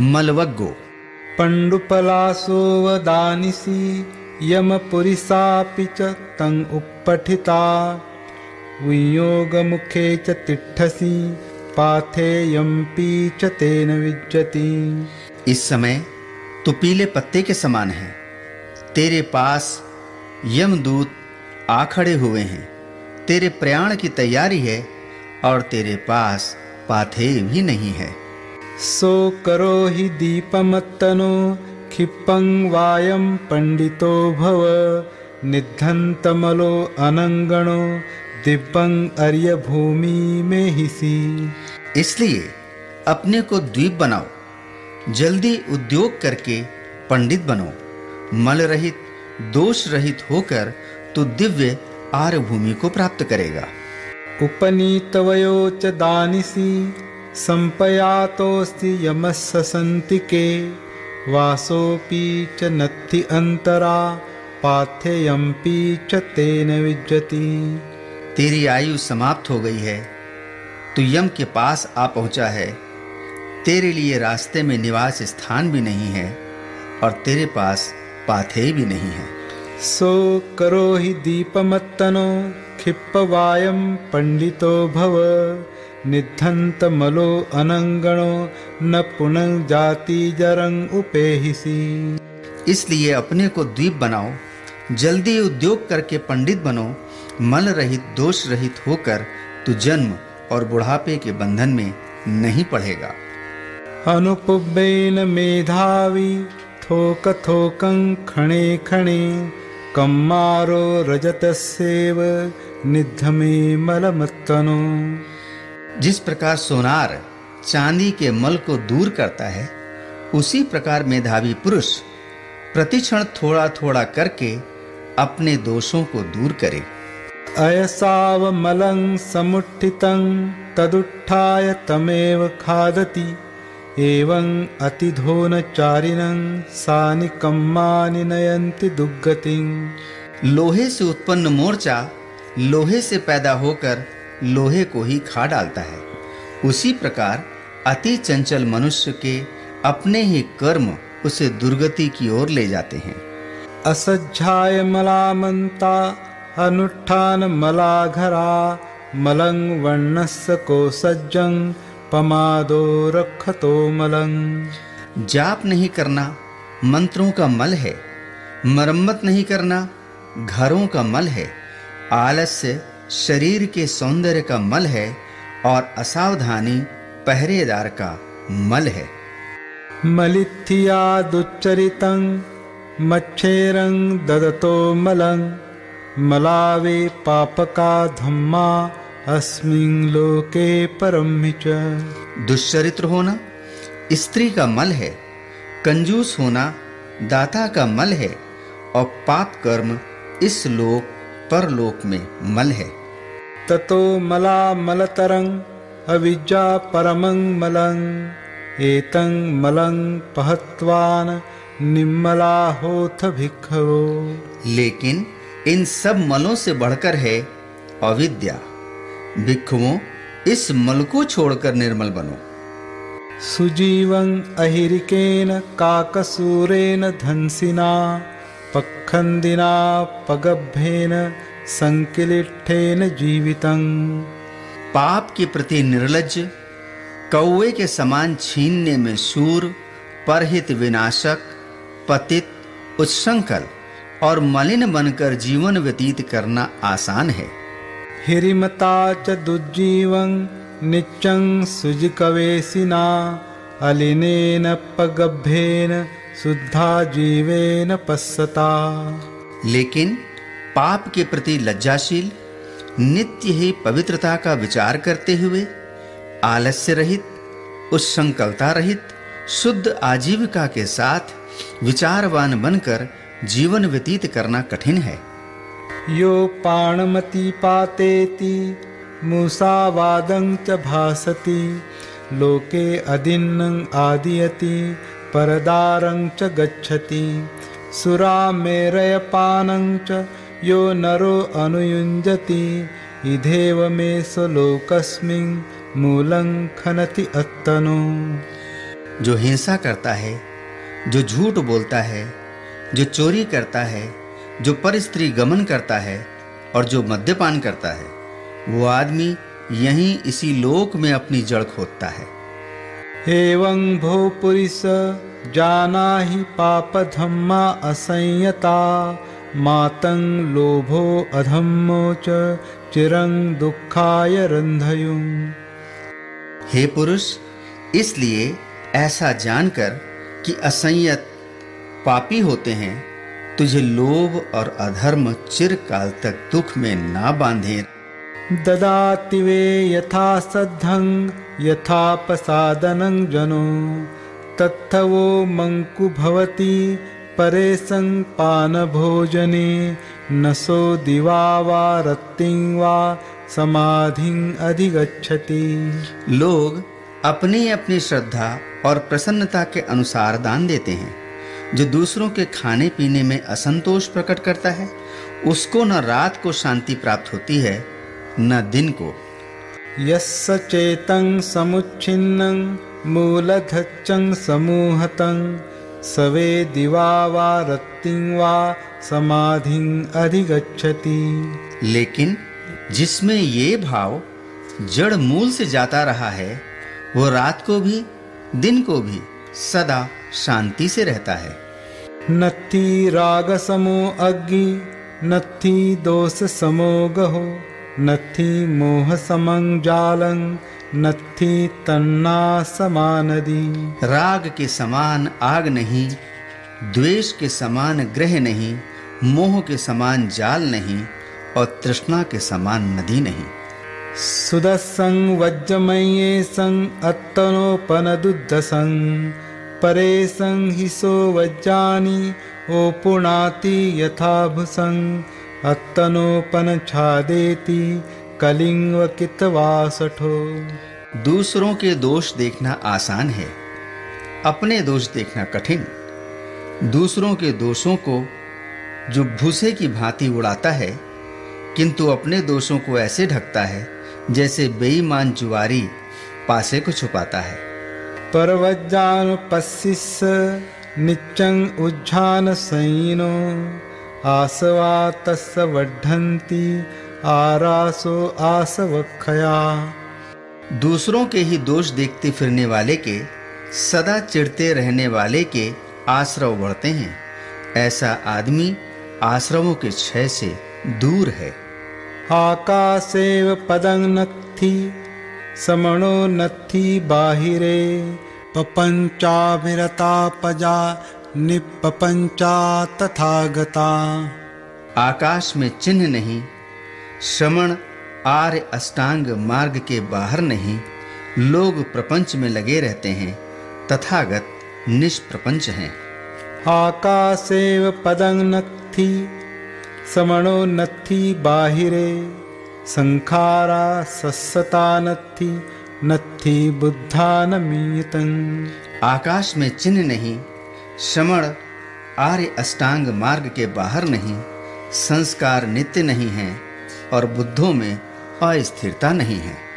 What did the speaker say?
मलवग्गो। वदानिसि यमपुरिसापि च तं uppठिता वियोगमुखे च तिष्ठसि पाथेयम्पी च तेन विज्जति इस समय तो पीले पत्ते के समान है। तेरे पास यमदूत आ खड़े हुए हैं। तेरे प्रयाण की तैयारी है और तेरे पास पाथेय भी नहीं है। सो करो हि दीपमत्तनो क्षिपं वायं पंडितो भव। निधन्तमलो अनंगणो दिव्यं अर्य भूमि में हिसी इसलिए अपने को द्वीप बनाओ जल्दी उद्योग करके पंडित बनो। मल रहित दोष रहित होकर तो दिव्य आर्य भूमि को प्राप्त करेगा। उपनीतवयो च दानिसी संपयातोऽस्ति यमस्सन्तिके वासोऽपि च नत्थि अन्तरा पाथेयम्पि च तेन विज्जति। तेरी आयु समाप्त हो गई है तू यम के पास आ पहुँचा है। तेरे लिए रास्ते में निवास स्थान भी नहीं है और तेरे पास पाथेय भी नहीं है। सो करो ही दीपमत्तनो खिप्पवायम पंडितो भव। निधन्तमलो अनंगणो न पुनः जाति जरंग उपेहिसी। इसलिए अपने को द्वीप बनाओ जल्दी उद्योग करके पंडित बनो मल रहित दोष रहित होकर तू जन्म और बुढ़ापे के बंधन में नहीं पड़ेगा। अनुपुब्बेन मेधावी थोक थोकं खणे खणे कम्मारो रजतस्येव निधमे मलमत्तनो। जिस प्रकार सोनार चांदी के मल को दूर करता है उसी प्रकार मेधावी पुरुष प्रतिक्षण थोड़ा थोड़ा करके अपने दोषों को दूर करे। अयसाव मलं समुत्थितं तदुत्थाय तमेव खादति। एवं अतिधोनचारिणं सानिकम्मानि नयन्ति दुर्गतिं लोहे से उत्पन्न मोर्चा लोहे से पैदा होकर लोहे को ही खा डालता है। उसी प्रकार अति चंचल मनुष्य के अपने ही कर्म उसे दुर्गति की ओर ले जाते हैं। असज्जाय मलामंता अनुष्ठान मलाघरा मलंग वर्णस्य को सज्जं पमादो रखतो मलंग। जाप नहीं करना मंत्रों का मल है मरम्मत नहीं करना घरों का मल है आलस्य शरीर के सौंदर्य का मल है और असावधानी पहरेदार का मल है। मलिथिया दुच्चरितं मच्छेरं ददतो मलं मलावे पापका धम्मा अस्मिं लोके परम च। दुश्चरित्र होना स्त्री का मल है कंजूस होना दाता का मल है और पाप कर्म इस लोक परलोक में मल है। ततो मला मलतरं अविद्या परमं मलं एतं मलं पहत्वान निम्मला होथ भिक्षवो लेकिन इन सब मलों से बढ़कर है अविद्या। भिक्षुओं इस मल को छोड़कर निर्मल बनो। सुजीवं अहिरिकेन काकसूरेन धंसिना पखंदिना पगभ्येन संकिलिठेन जीवितं पाप के प्रति निर्लज कौवे के समान छीनने में शूर परहित विनाशक पतित उच्छृंखल और मलिन बनकर जीवन व्यतीत करना आसान है। हिरिमता च दुज्जीवं नित्यं सुजिकवेशिना अलिनेन पगभ्येन शुद्धा जीवेन पश्यता। लेकिन पाप के प्रति लज्जाशील, नित्य ही पवित्रता का विचार करते हुए, आलस्य रहित उच्छृंखलता रहित, शुद्ध आजीविका के साथ विचारवान बनकर जीवन व्यतीत करना कठिन है। यो पाणमति पातेति, मूसावादं च भासति, लोके अदिन्नं आदियति, परदारं च गच्छति, सुरामेरयपानं च यो नरो अनुयुञ्जति इधेव मे स्वलोकस्मिन् मूलं खनति अत्तनो। जो हिंसा करता है जो झूठ बोलता है जो चोरी करता है जो परस्त्री गमन करता है और जो मद्यपान करता है वो आदमी यहीं इसी लोक में अपनी जड़ खोदता है। एवं भो पुरुष जाना ही पाप धम्मा असंयता मातंग लोभो अधम्मो च चिरं दुखाय रंधयुं हे पुरुष इसलिए ऐसा जानकर कि असंयत पापी होते हैं तुझे लोभ और अधर्म चिरकाल तक दुख में ना बांधे। ददाति वे यथा सद्धं यथापसादनं जनो। तत्थवो मङ्कु भवति परे पानभोजने नसो दिवा वा रत्तिं वा समाधिं अधिगच्छति। लोग अपनी अपनी श्रद्धा और प्रसन्नता के अनुसार दान देते हैं। जो दूसरों के खाने पीने में असंतोष प्रकट करता है उसको न रात को शांति प्राप्त होती है न दिन को। यस्य चेतं समुच्छिन्नं मूलधच्चं समूहतं सवे दिवा वा रत्तिं वा समाधिं अधिगच्छति। लेकिन जिसमें ये भाव जड़ मूल से जाता रहा है वो रात को भी दिन को भी सदा शांति से रहता है। नत्थी राग समो अग्नि नत्थी दोष समो गहो। नत्थी मोह समं जालं नत्थी तन्ना समानदी राग के समान आग नहीं द्वेष के समान ग्रह नहीं मोह के समान जाल नहीं और तृष्णा के समान नदी नहीं। सुदसं वज्रमये सं अत्तनोपनदुद्धसं परेशं हिसो वज्रानि ओपुणाति यथा भुसं अत्तनोपन छादेति कलिंग कितवासठो दूसरों के दोष देखना आसान है अपने दोष देखना कठिन। दूसरों के दोषों को जो भूसे की भांति उड़ाता है किंतु अपने दोषों को ऐसे ढकता है जैसे बेईमान जुआरी पासे को छुपाता है। पर्वजानुपस्सिस निच्चं उज्झान सैनो आसवा तस्य वर्धन्ति आरासो आसवक्षया दूसरों के ही दोष देखते फिरने वाले के सदा चिढ़ते रहने वाले के आश्रव बढ़ते हैं। ऐसा आदमी आश्रमों के क्षय से दूर है। आकाशेव पदं नत्थि समणो नत्थि बाहिरे पपञ्चाभिरता पजा निपपञ्चा तथागता। आकाश में चिन्ह नहीं श्रमण आर्य अष्टांग मार्ग के बाहर नहीं लोग प्रपंच में लगे रहते हैं तथागत निष्प्रपंच हैं। आकाशेव पदं नत्थि समणो नत्थि बाहिरे संखारा सस्सता नत्थि नत्थि बुद्धानमीयतं आकाश में चिन्ह नहीं श्रमण आर्य अष्टांग मार्ग के बाहर नहीं, संस्कार नित्य नहीं है और बुद्धों में अस्थिरता नहीं है।